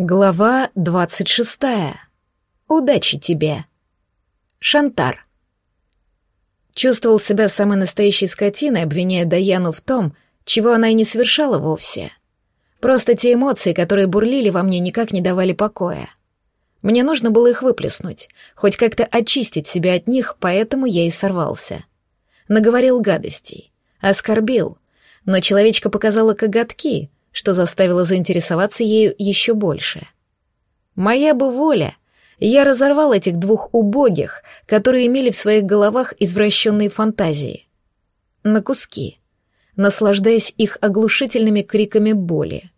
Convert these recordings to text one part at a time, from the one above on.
Глава двадцать шестая. Удачи тебе. Шантар. Чувствовал себя самой настоящей скотиной, обвиняя Даяну в том, чего она и не совершала вовсе. Просто те эмоции, которые бурлили во мне, никак не давали покоя. Мне нужно было их выплеснуть, хоть как-то очистить себя от них, поэтому я и сорвался. Наговорил гадостей, оскорбил, но человечка показала коготки — что заставило заинтересоваться ею еще больше. Моя бы воля, я разорвал этих двух убогих, которые имели в своих головах извращенные фантазии. На куски, наслаждаясь их оглушительными криками боли.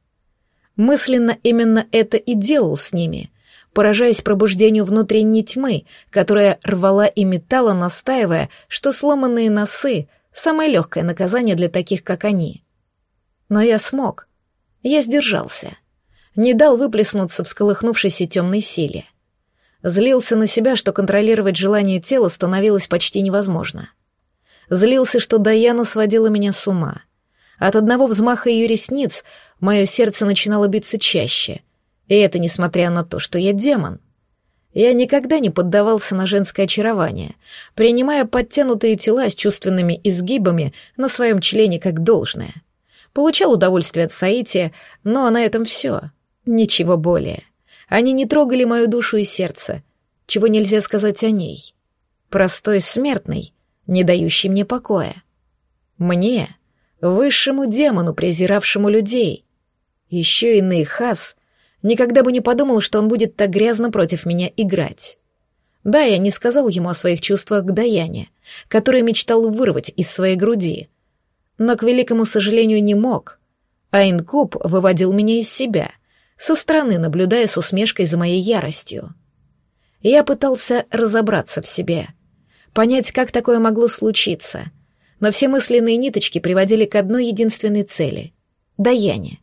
Мысленно именно это и делал с ними, поражаясь пробуждению внутренней тьмы, которая рвала и метала, настаивая, что сломанные носы — самое легкое наказание для таких, как они. Но я смог, я сдержался. Не дал выплеснуться в сколыхнувшейся темной силе. Злился на себя, что контролировать желание тела становилось почти невозможно. Злился, что Даяна сводила меня с ума. От одного взмаха ее ресниц мое сердце начинало биться чаще. И это несмотря на то, что я демон. Я никогда не поддавался на женское очарование, принимая подтянутые тела с чувственными изгибами на своем члене как должное — Получал удовольствие от соития, но на этом все. Ничего более. Они не трогали мою душу и сердце, чего нельзя сказать о ней. Простой смертный, не дающий мне покоя. Мне, высшему демону, презиравшему людей. Еще иный хас никогда бы не подумал, что он будет так грязно против меня играть. Да, я не сказал ему о своих чувствах к Даяне, который мечтал вырвать из своей груди — но, к великому сожалению, не мог. А инкуб выводил меня из себя, со стороны наблюдая с усмешкой за моей яростью. Я пытался разобраться в себе, понять, как такое могло случиться, но все мысленные ниточки приводили к одной единственной цели — Даяне.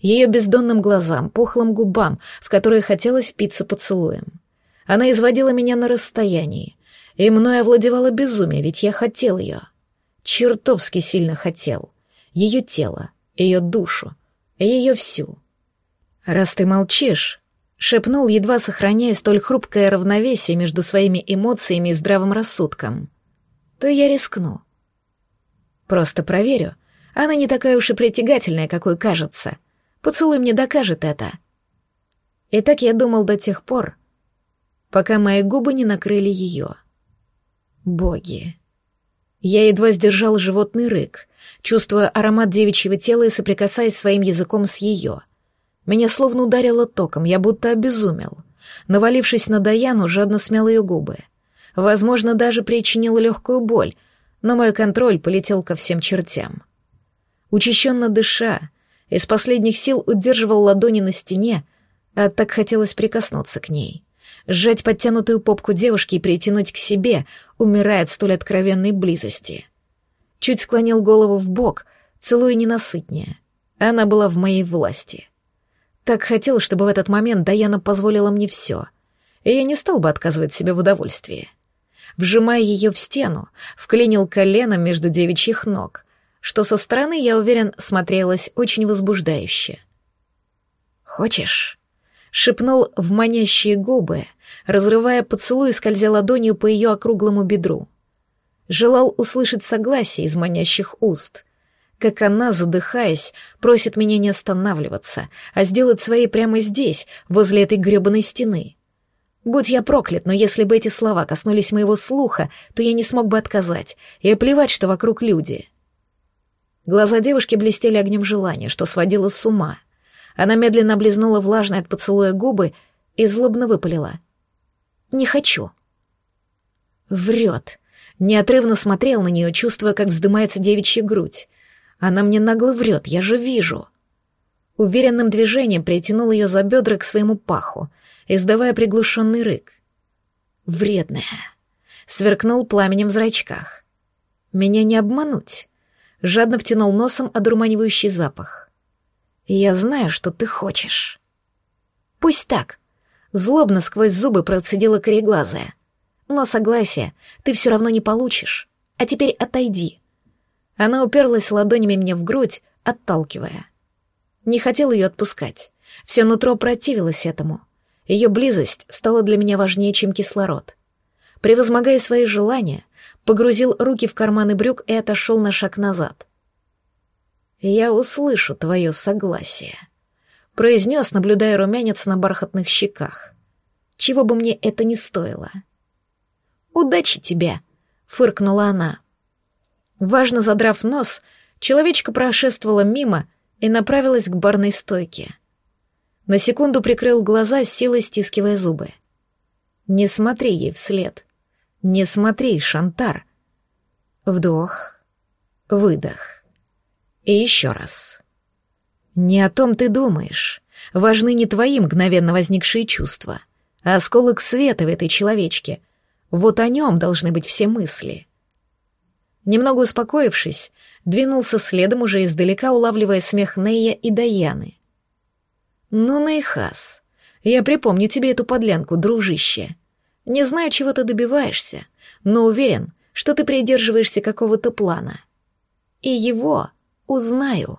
Ее бездонным глазам, пухлым губам, в которые хотелось впиться поцелуем. Она изводила меня на расстоянии, и мной овладевало безумие, ведь я хотел ее — чертовски сильно хотел. Ее тело, ее душу, ее всю. «Раз ты молчишь», — шепнул, едва сохраняя столь хрупкое равновесие между своими эмоциями и здравым рассудком, то я рискну. Просто проверю. Она не такая уж и притягательная, какой кажется. Поцелуй мне докажет это. И так я думал до тех пор, пока мои губы не накрыли ее. Боги. Я едва сдержал животный рык, чувствуя аромат девичьего тела и соприкасаясь своим языком с ее. Меня словно ударило током, я будто обезумел. Навалившись на Даяну, жадно смял ее губы. Возможно, даже причинил легкую боль, но мой контроль полетел ко всем чертям. Учащенно дыша, из последних сил удерживал ладони на стене, а так хотелось прикоснуться к ней сжать подтянутую попку девушки и притянуть к себе, умирая от столь откровенной близости. Чуть склонил голову в бок, целуя ненасытнее. Она была в моей власти. Так хотел, чтобы в этот момент Даяна позволила мне все, и я не стал бы отказывать себе в удовольствии. Вжимая ее в стену, вклинил коленом между девичьих ног, что со стороны, я уверен, смотрелось очень возбуждающе. «Хочешь?» Шепнул в манящие губы, разрывая поцелуй, скользя ладонью по ее округлому бедру. Желал услышать согласие из манящих уст, как она, задыхаясь, просит меня не останавливаться, а сделать свои прямо здесь, возле этой гребаной стены. Будь я проклят, но если бы эти слова коснулись моего слуха, то я не смог бы отказать, и плевать, что вокруг люди. Глаза девушки блестели огнем желания, что сводило с ума — она медленно облизнула влажные от поцелуя губы и злобно выпалила. «Не хочу». Врет. Неотрывно смотрел на нее, чувствуя, как вздымается девичья грудь. Она мне нагло врет, я же вижу. Уверенным движением притянул ее за бедра к своему паху, издавая приглушенный рык. «Вредная!» Сверкнул пламенем в зрачках. «Меня не обмануть!» Жадно втянул носом одурманивающий запах. Я знаю, что ты хочешь. Пусть так. Злобно сквозь зубы процедила кореглазая. Но согласия ты все равно не получишь. А теперь отойди. Она уперлась ладонями мне в грудь, отталкивая. Не хотел ее отпускать. Все нутро противилось этому. Ее близость стала для меня важнее, чем кислород. Превозмогая свои желания, погрузил руки в карманы брюк и отошел на шаг назад. «Я услышу твое согласие», — произнес, наблюдая румянец на бархатных щеках. «Чего бы мне это ни стоило». «Удачи тебе», — фыркнула она. Важно задрав нос, человечка прошествовала мимо и направилась к барной стойке. На секунду прикрыл глаза, силой стискивая зубы. «Не смотри ей вслед. Не смотри, Шантар». Вдох, выдох. И еще раз. Не о том ты думаешь. Важны не твои мгновенно возникшие чувства, а осколок света в этой человечке. Вот о нем должны быть все мысли. Немного успокоившись, двинулся следом уже издалека, улавливая смех Нея и Даяны. «Ну, Нейхас, я припомню тебе эту подлянку, дружище. Не знаю, чего ты добиваешься, но уверен, что ты придерживаешься какого-то плана. И его узнаю».